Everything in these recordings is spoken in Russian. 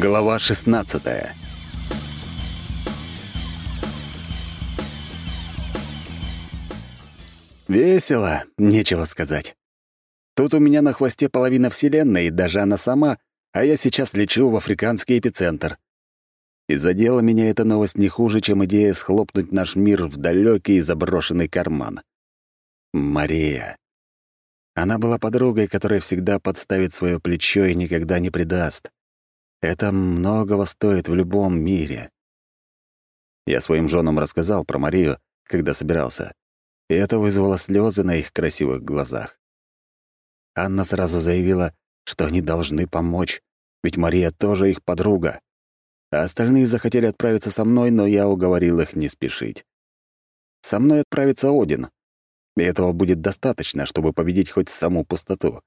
Глава 16 Весело, нечего сказать. Тут у меня на хвосте половина Вселенной, даже она сама, а я сейчас лечу в африканский эпицентр. И задела меня эта новость не хуже, чем идея схлопнуть наш мир в далекий заброшенный карман. Мария. Она была подругой, которая всегда подставит свое плечо и никогда не предаст. Это многого стоит в любом мире. Я своим женам рассказал про Марию, когда собирался, и это вызвало слезы на их красивых глазах. Анна сразу заявила, что они должны помочь, ведь Мария тоже их подруга. А остальные захотели отправиться со мной, но я уговорил их не спешить. Со мной отправится Один, и этого будет достаточно, чтобы победить хоть саму пустоту.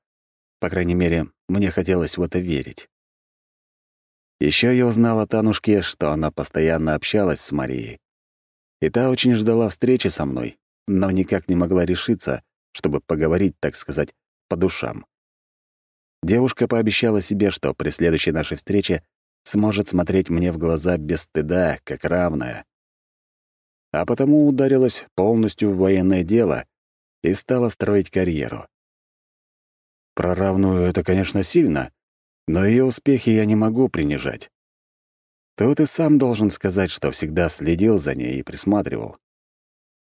По крайней мере, мне хотелось в это верить. Еще я узнал от Анушки, что она постоянно общалась с Марией. И та очень ждала встречи со мной, но никак не могла решиться, чтобы поговорить, так сказать, по душам. Девушка пообещала себе, что при следующей нашей встрече сможет смотреть мне в глаза без стыда, как равная. А потому ударилась полностью в военное дело и стала строить карьеру. Про равную это, конечно, сильно, но ее успехи я не могу принижать. Тут и сам должен сказать, что всегда следил за ней и присматривал.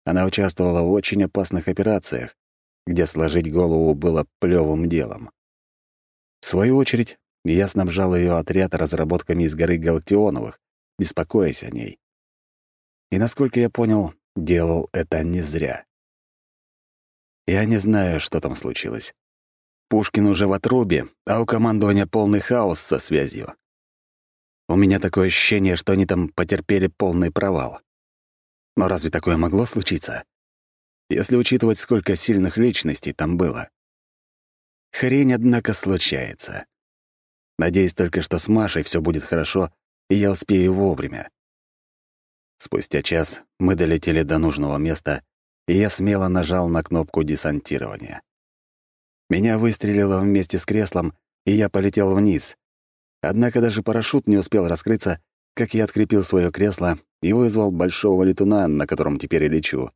Она участвовала в очень опасных операциях, где сложить голову было плевым делом. В свою очередь, я снабжал ее отряд разработками из горы Галактионовых, беспокоясь о ней. И, насколько я понял, делал это не зря. Я не знаю, что там случилось. Пушкин уже в отрубе, а у командования полный хаос со связью. У меня такое ощущение, что они там потерпели полный провал. Но разве такое могло случиться? Если учитывать, сколько сильных личностей там было. Хрень, однако, случается. Надеюсь только, что с Машей все будет хорошо, и я успею вовремя. Спустя час мы долетели до нужного места, и я смело нажал на кнопку десантирования. Меня выстрелило вместе с креслом, и я полетел вниз. Однако даже парашют не успел раскрыться, как я открепил свое кресло и вызвал большого летуна, на котором теперь и лечу.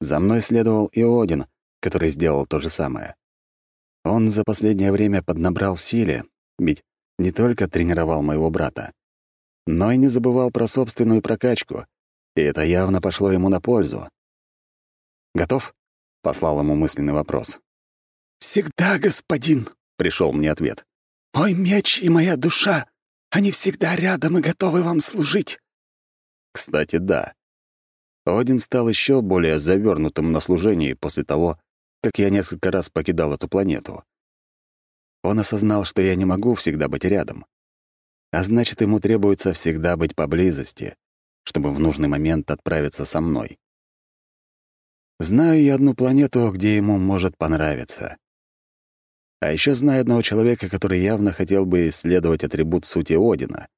За мной следовал и Один, который сделал то же самое. Он за последнее время поднабрал в силе, ведь не только тренировал моего брата, но и не забывал про собственную прокачку, и это явно пошло ему на пользу. «Готов?» — послал ему мысленный вопрос. «Всегда, господин», — пришел мне ответ. «Мой меч и моя душа, они всегда рядом и готовы вам служить». Кстати, да. Один стал еще более завернутым на служении после того, как я несколько раз покидал эту планету. Он осознал, что я не могу всегда быть рядом. А значит, ему требуется всегда быть поблизости, чтобы в нужный момент отправиться со мной. Знаю я одну планету, где ему может понравиться. А еще знаю одного человека, который явно хотел бы исследовать атрибут сути Одина.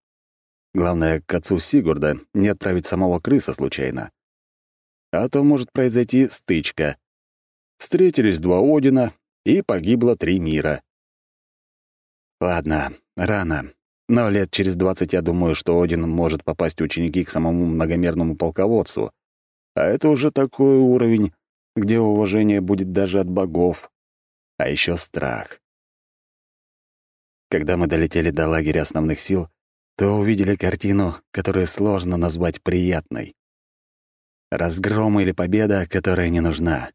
Главное, к отцу Сигурда не отправить самого крыса случайно. А то может произойти стычка. Встретились два Одина, и погибло три мира. Ладно, рано. Но лет через двадцать я думаю, что Один может попасть ученики к самому многомерному полководцу. А это уже такой уровень, где уважение будет даже от богов а еще страх. Когда мы долетели до лагеря основных сил, то увидели картину, которую сложно назвать приятной. Разгром или победа, которая не нужна.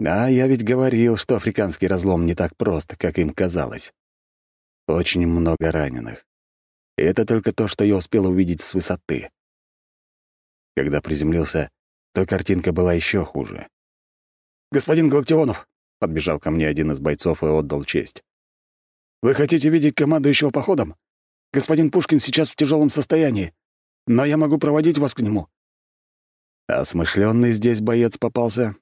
А я ведь говорил, что африканский разлом не так прост, как им казалось. Очень много раненых. И это только то, что я успел увидеть с высоты. Когда приземлился, то картинка была еще хуже. «Господин Галактионов, Подбежал ко мне один из бойцов и отдал честь. «Вы хотите видеть командующего походом? Господин Пушкин сейчас в тяжелом состоянии, но я могу проводить вас к нему». Осмышленный здесь боец попался.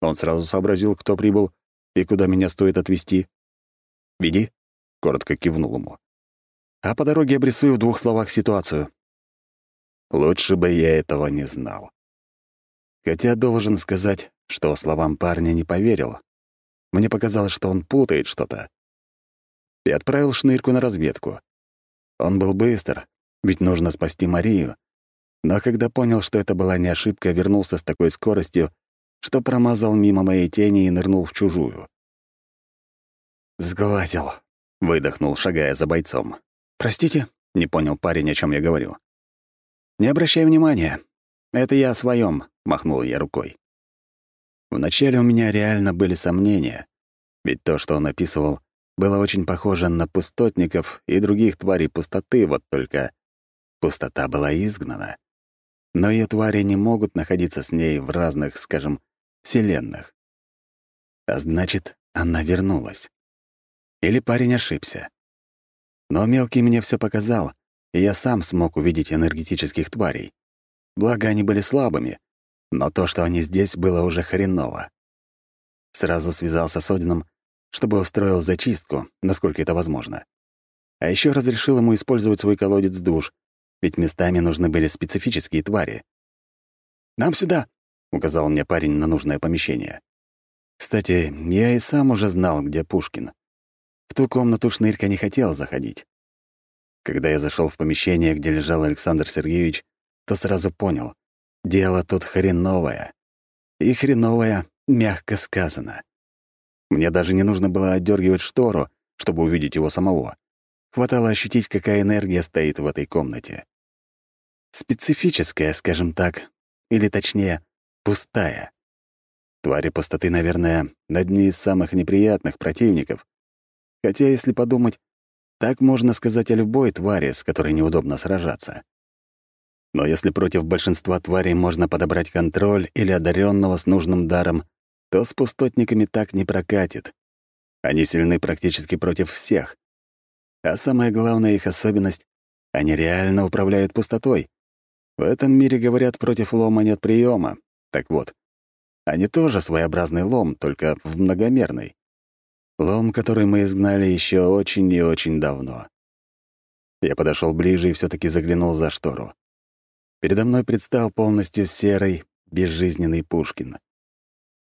Он сразу сообразил, кто прибыл и куда меня стоит отвезти. «Веди», — коротко кивнул ему. «А по дороге обрисую в двух словах ситуацию». Лучше бы я этого не знал. Хотя должен сказать, что словам парня не поверил, мне показалось, что он путает что-то. И отправил шнырку на разведку. Он был быстр, ведь нужно спасти Марию. Но когда понял, что это была не ошибка, вернулся с такой скоростью, что промазал мимо моей тени и нырнул в чужую. «Сглазил», — выдохнул, шагая за бойцом. «Простите?» — не понял парень, о чем я говорю. «Не обращай внимания. Это я о своем, махнул я рукой. Вначале у меня реально были сомнения, ведь то, что он описывал, было очень похоже на пустотников и других тварей пустоты, вот только пустота была изгнана. Но ее твари не могут находиться с ней в разных, скажем, вселенных. А значит, она вернулась. Или парень ошибся. Но мелкий мне все показал, и я сам смог увидеть энергетических тварей. Благо, они были слабыми, но то, что они здесь, было уже хреново. Сразу связался с Одином чтобы устроил зачистку, насколько это возможно. А еще разрешил ему использовать свой колодец душ, ведь местами нужны были специфические твари. «Нам сюда!» — указал мне парень на нужное помещение. Кстати, я и сам уже знал, где Пушкин. В ту комнату Шнырька не хотел заходить. Когда я зашел в помещение, где лежал Александр Сергеевич, то сразу понял — дело тут хреновое. И хреновое мягко сказано. Мне даже не нужно было отдергивать штору, чтобы увидеть его самого. Хватало ощутить, какая энергия стоит в этой комнате. Специфическая, скажем так, или точнее, пустая. Твари пустоты, наверное, одни из самых неприятных противников. Хотя, если подумать, так можно сказать о любой твари, с которой неудобно сражаться. Но если против большинства тварей можно подобрать контроль или одаренного с нужным даром, то с пустотниками так не прокатит. Они сильны практически против всех. А самая главная их особенность — они реально управляют пустотой. В этом мире говорят, против лома нет приема. Так вот, они тоже своеобразный лом, только в многомерный. Лом, который мы изгнали еще очень и очень давно. Я подошел ближе и все таки заглянул за штору. Передо мной предстал полностью серый, безжизненный Пушкин.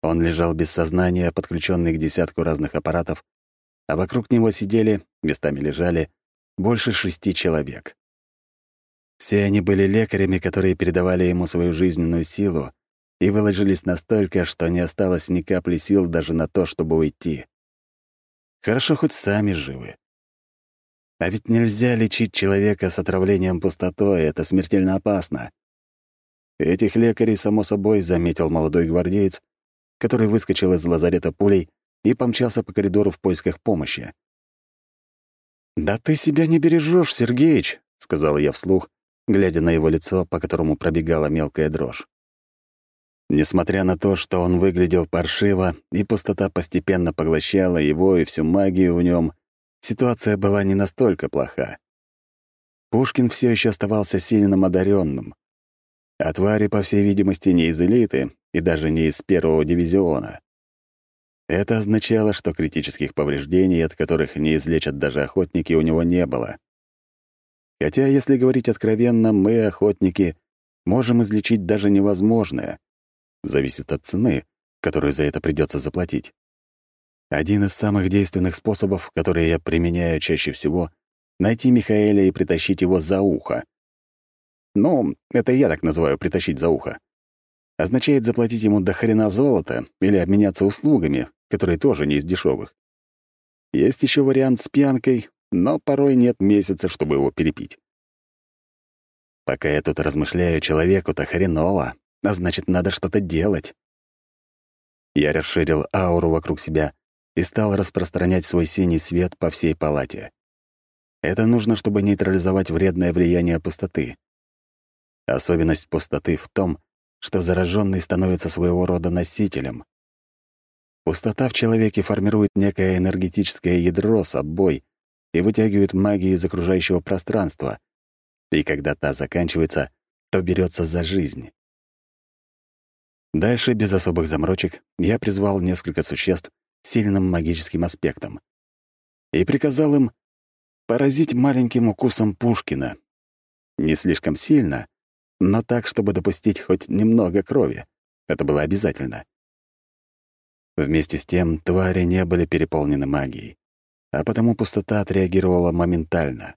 Он лежал без сознания, подключенный к десятку разных аппаратов, а вокруг него сидели, местами лежали, больше шести человек. Все они были лекарями, которые передавали ему свою жизненную силу и выложились настолько, что не осталось ни капли сил даже на то, чтобы уйти. Хорошо, хоть сами живы. А ведь нельзя лечить человека с отравлением пустотой, это смертельно опасно. Этих лекарей, само собой, заметил молодой гвардеец который выскочил из лазарета пулей и помчался по коридору в поисках помощи. «Да ты себя не бережешь, Сергеич», — сказал я вслух, глядя на его лицо, по которому пробегала мелкая дрожь. Несмотря на то, что он выглядел паршиво, и пустота постепенно поглощала его и всю магию в нем, ситуация была не настолько плоха. Пушкин все еще оставался сильным одаренным, а твари, по всей видимости, не из элиты, и даже не из первого дивизиона. Это означало, что критических повреждений, от которых не излечат даже охотники, у него не было. Хотя, если говорить откровенно, мы, охотники, можем излечить даже невозможное. Зависит от цены, которую за это придется заплатить. Один из самых действенных способов, которые я применяю чаще всего — найти Михаэля и притащить его за ухо. Ну, это я так называю «притащить за ухо» означает заплатить ему до хрена золота или обменяться услугами, которые тоже не из дешевых. Есть еще вариант с пьянкой, но порой нет месяца, чтобы его перепить. Пока я тут размышляю, человеку-то хреново, а значит, надо что-то делать. Я расширил ауру вокруг себя и стал распространять свой синий свет по всей палате. Это нужно, чтобы нейтрализовать вредное влияние пустоты. Особенность пустоты в том, что зараженный становится своего рода носителем. Пустота в человеке формирует некое энергетическое ядро с обой и вытягивает магию из окружающего пространства, и когда та заканчивается, то берется за жизнь. Дальше, без особых заморочек, я призвал несколько существ сильным магическим аспектом и приказал им поразить маленьким укусом Пушкина. Не слишком сильно, но так, чтобы допустить хоть немного крови. Это было обязательно. Вместе с тем твари не были переполнены магией, а потому пустота отреагировала моментально.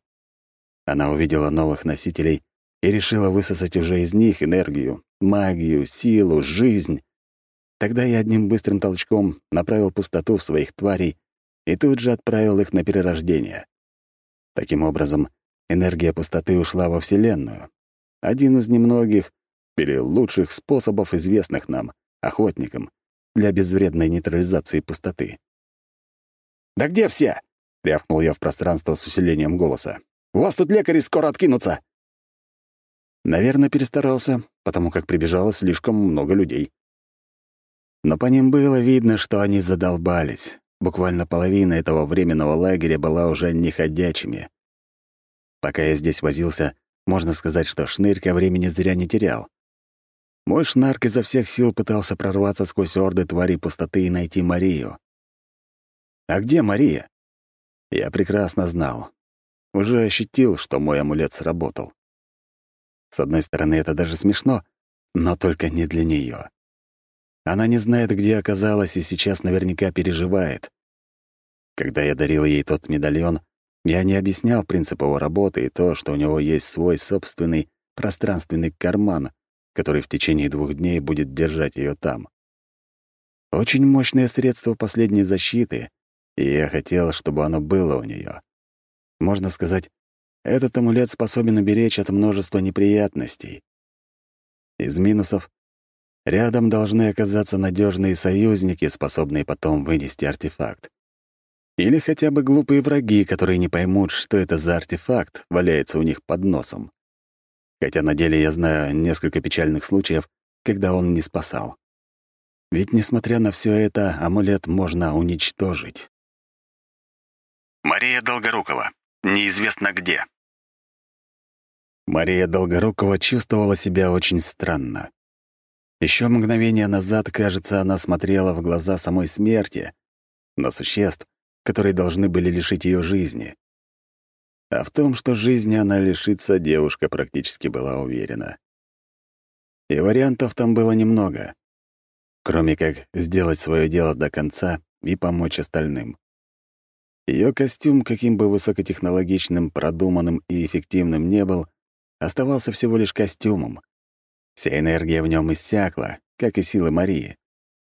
Она увидела новых носителей и решила высосать уже из них энергию, магию, силу, жизнь. Тогда я одним быстрым толчком направил пустоту в своих тварей и тут же отправил их на перерождение. Таким образом, энергия пустоты ушла во Вселенную. Один из немногих или лучших способов, известных нам, охотникам, для безвредной нейтрализации пустоты. «Да где все?» — рявкнул я в пространство с усилением голоса. «У вас тут лекари скоро откинутся!» Наверное, перестарался, потому как прибежало слишком много людей. Но по ним было видно, что они задолбались. Буквально половина этого временного лагеря была уже неходячими. Пока я здесь возился, можно сказать, что шнырька времени зря не терял. Мой шнарк изо всех сил пытался прорваться сквозь орды тварей пустоты и найти Марию. А где Мария? Я прекрасно знал. Уже ощутил, что мой амулет сработал. С одной стороны, это даже смешно, но только не для нее. Она не знает, где оказалась, и сейчас наверняка переживает. Когда я дарил ей тот медальон, я не объяснял принцип его работы и то, что у него есть свой собственный пространственный карман, который в течение двух дней будет держать ее там. Очень мощное средство последней защиты, и я хотел, чтобы оно было у нее. Можно сказать, этот амулет способен уберечь от множества неприятностей. Из минусов рядом должны оказаться надежные союзники, способные потом вынести артефакт. Или хотя бы глупые враги, которые не поймут, что это за артефакт валяется у них под носом. Хотя на деле я знаю несколько печальных случаев, когда он не спасал. Ведь, несмотря на все это, амулет можно уничтожить. Мария Долгорукова. Неизвестно где. Мария Долгорукова чувствовала себя очень странно. Еще мгновение назад, кажется, она смотрела в глаза самой смерти, на существ, которые должны были лишить ее жизни. А в том, что жизни она лишится, девушка практически была уверена. И вариантов там было немного, кроме как сделать свое дело до конца и помочь остальным. Ее костюм, каким бы высокотехнологичным, продуманным и эффективным не был, оставался всего лишь костюмом. Вся энергия в нем иссякла, как и силы Марии.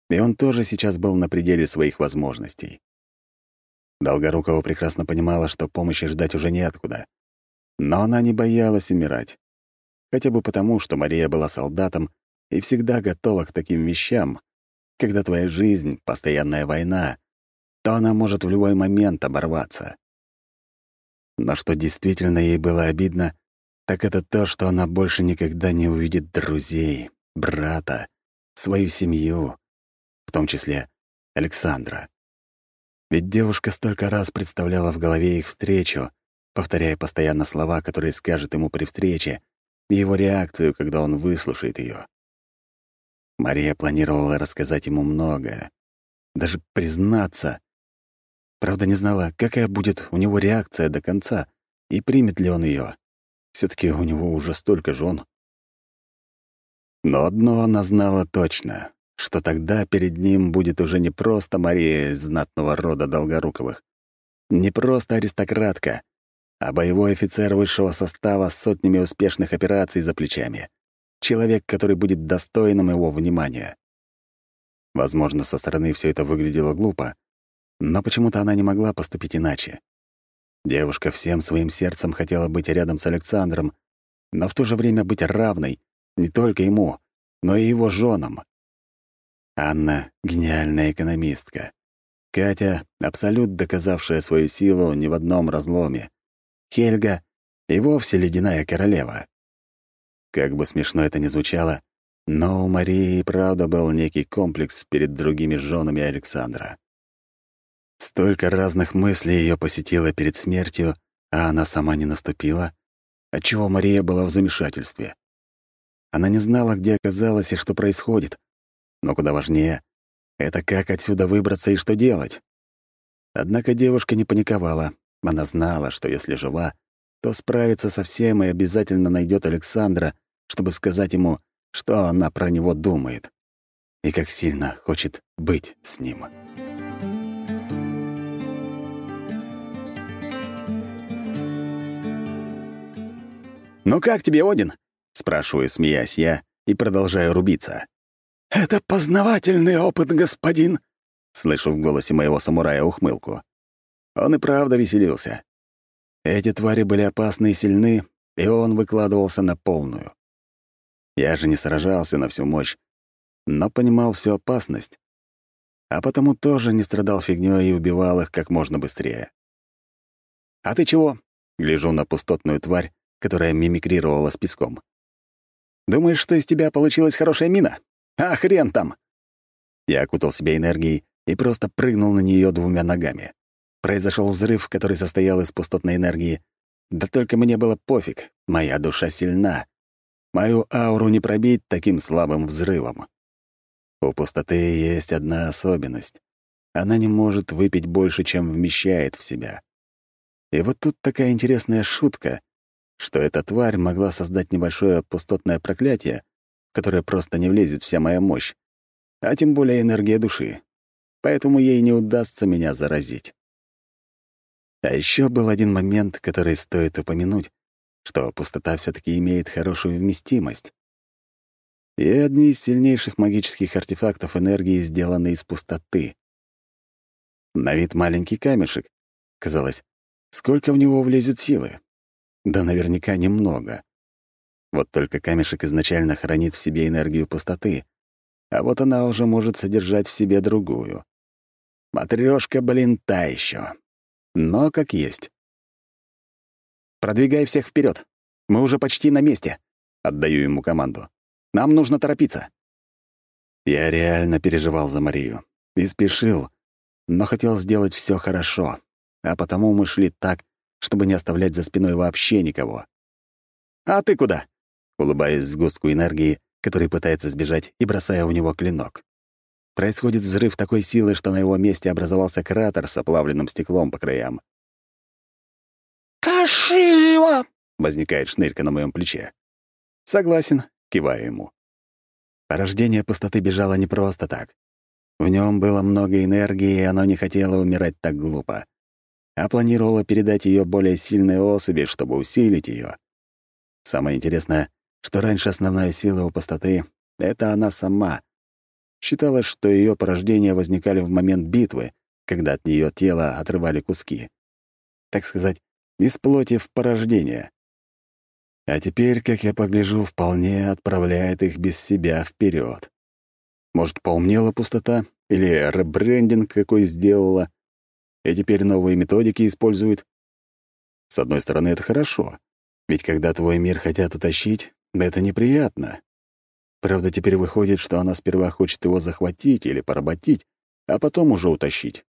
И он тоже сейчас был на пределе своих возможностей. Долгорукова прекрасно понимала, что помощи ждать уже неоткуда. Но она не боялась умирать. Хотя бы потому, что Мария была солдатом и всегда готова к таким вещам. Когда твоя жизнь — постоянная война, то она может в любой момент оборваться. Но что действительно ей было обидно, так это то, что она больше никогда не увидит друзей, брата, свою семью, в том числе Александра. Ведь девушка столько раз представляла в голове их встречу, повторяя постоянно слова, которые скажет ему при встрече, и его реакцию, когда он выслушает ее. Мария планировала рассказать ему многое, даже признаться. Правда, не знала, какая будет у него реакция до конца, и примет ли он ее. Все таки у него уже столько жен. Но одно она знала точно что тогда перед ним будет уже не просто Мария из знатного рода Долгоруковых, не просто аристократка, а боевой офицер высшего состава с сотнями успешных операций за плечами. Человек, который будет достойным его внимания. Возможно, со стороны все это выглядело глупо, но почему-то она не могла поступить иначе. Девушка всем своим сердцем хотела быть рядом с Александром, но в то же время быть равной не только ему, но и его женам. Анна — гениальная экономистка. Катя — абсолют доказавшая свою силу ни в одном разломе. Хельга — и вовсе ледяная королева. Как бы смешно это ни звучало, но у Марии правда был некий комплекс перед другими женами Александра. Столько разных мыслей ее посетило перед смертью, а она сама не наступила, отчего Мария была в замешательстве. Она не знала, где оказалась и что происходит, но куда важнее — это как отсюда выбраться и что делать. Однако девушка не паниковала. Она знала, что если жива, то справится со всем и обязательно найдет Александра, чтобы сказать ему, что она про него думает и как сильно хочет быть с ним. «Ну как тебе, Один?» — спрашиваю, смеясь я, и продолжаю рубиться. «Это познавательный опыт, господин», — слышу в голосе моего самурая ухмылку. Он и правда веселился. Эти твари были опасны и сильны, и он выкладывался на полную. Я же не сражался на всю мощь, но понимал всю опасность, а потому тоже не страдал фигнёй и убивал их как можно быстрее. «А ты чего?» — гляжу на пустотную тварь, которая мимикрировала с песком. «Думаешь, что из тебя получилась хорошая мина? А хрен там!» Я окутал себя энергией и просто прыгнул на нее двумя ногами. Произошел взрыв, который состоял из пустотной энергии. Да только мне было пофиг, моя душа сильна. Мою ауру не пробить таким слабым взрывом. У пустоты есть одна особенность. Она не может выпить больше, чем вмещает в себя. И вот тут такая интересная шутка, что эта тварь могла создать небольшое пустотное проклятие, в которое просто не влезет вся моя мощь, а тем более энергия души. Поэтому ей не удастся меня заразить. А еще был один момент, который стоит упомянуть, что пустота все таки имеет хорошую вместимость. И одни из сильнейших магических артефактов энергии сделаны из пустоты. На вид маленький камешек. Казалось, сколько в него влезет силы? Да наверняка немного. Вот только камешек изначально хранит в себе энергию пустоты, а вот она уже может содержать в себе другую. Матрёшка, блин, та еще. Но как есть. «Продвигай всех вперед. Мы уже почти на месте», — отдаю ему команду. Нам нужно торопиться». Я реально переживал за Марию и спешил, но хотел сделать все хорошо, а потому мы шли так, чтобы не оставлять за спиной вообще никого. «А ты куда?» Улыбаясь сгустку энергии, который пытается сбежать, и бросая у него клинок. Происходит взрыв такой силы, что на его месте образовался кратер с оплавленным стеклом по краям. «Кашива!» — возникает шнырька на моем плече. «Согласен киваю ему. Порождение пустоты бежало не просто так. В нем было много энергии, и оно не хотело умирать так глупо, а планировало передать ее более сильной особи, чтобы усилить ее. Самое интересное, что раньше основная сила у пустоты — это она сама. Считалось, что ее порождения возникали в момент битвы, когда от нее тело отрывали куски. Так сказать, из плоти в порождение. А теперь, как я погляжу, вполне отправляет их без себя вперед. Может, поумнела пустота? Или ребрендинг какой сделала? И теперь новые методики использует? С одной стороны, это хорошо. Ведь когда твой мир хотят утащить, это неприятно. Правда, теперь выходит, что она сперва хочет его захватить или поработить, а потом уже утащить.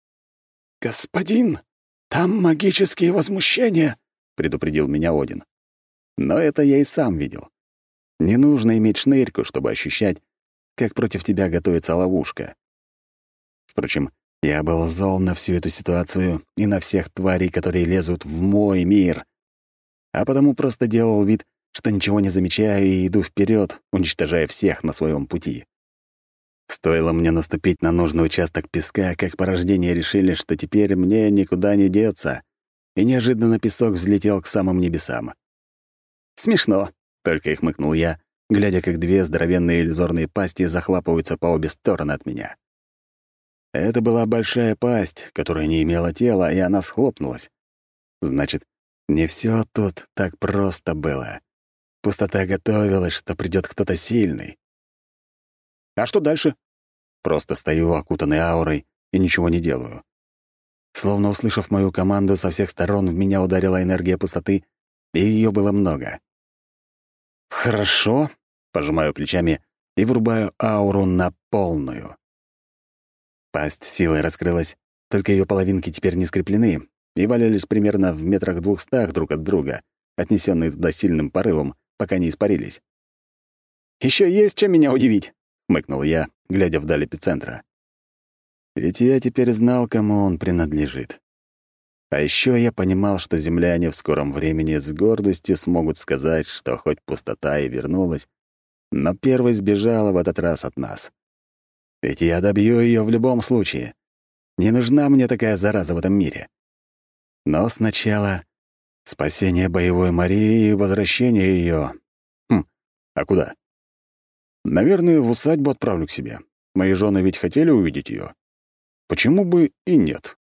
«Господин, там магические возмущения», — предупредил меня Один. Но это я и сам видел. Не нужно иметь шнырьку, чтобы ощущать, как против тебя готовится ловушка. Впрочем, я был зол на всю эту ситуацию и на всех тварей, которые лезут в мой мир. А потому просто делал вид, что ничего не замечаю и иду вперед, уничтожая всех на своем пути. Стоило мне наступить на нужный участок песка, как порождения решили, что теперь мне никуда не деться, и неожиданно песок взлетел к самым небесам. «Смешно», — только и хмыкнул я, глядя, как две здоровенные иллюзорные пасти захлапываются по обе стороны от меня. Это была большая пасть, которая не имела тела, и она схлопнулась. Значит, не все тут так просто было. Пустота готовилась, что придет кто-то сильный. А что дальше? Просто стою, окутанный аурой, и ничего не делаю. Словно услышав мою команду, со всех сторон в меня ударила энергия пустоты, и ее было много. «Хорошо», — пожимаю плечами и врубаю ауру на полную. Пасть силой раскрылась, только ее половинки теперь не скреплены и валялись примерно в метрах двухстах друг от друга, отнесенные туда сильным порывом, пока не испарились. Еще есть чем меня удивить», — хмыкнул я, глядя вдаль эпицентра. Ведь я теперь знал, кому он принадлежит. А еще я понимал, что земляне в скором времени с гордостью смогут сказать, что хоть пустота и вернулась, но первой сбежала в этот раз от нас. Ведь я добью ее в любом случае. Не нужна мне такая зараза в этом мире. Но сначала Спасение боевой Марии и возвращение ее. Хм, а куда? Наверное, в усадьбу отправлю к себе. Мои жены ведь хотели увидеть ее. Почему бы и нет?